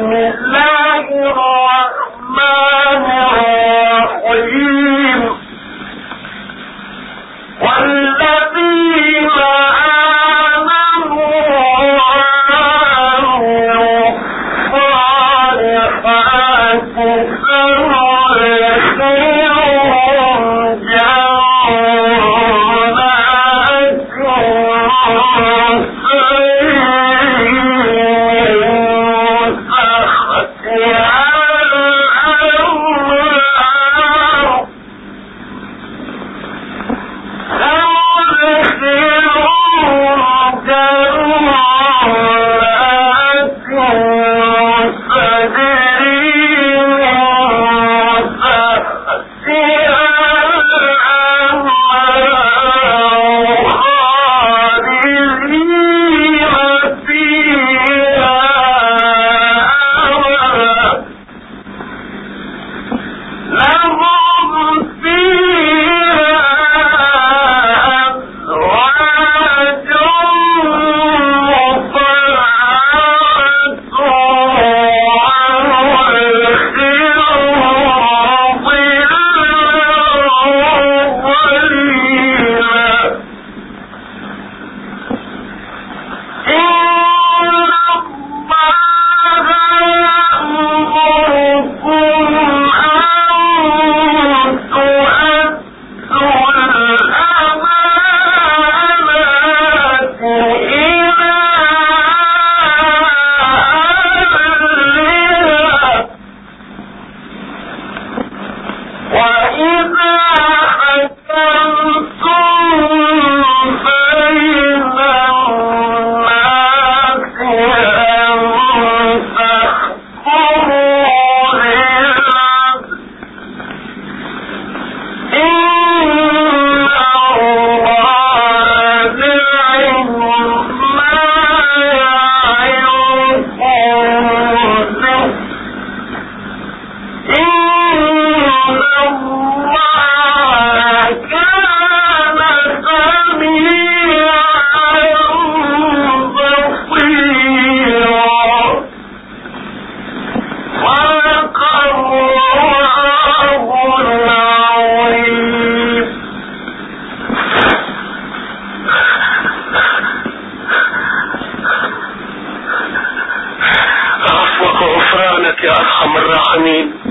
بسم الله الرحمن الرحيم والذين آمنوا وعملوا الصالحات سنرسلهم جنات أَمْ کیا؟ ہمراہنی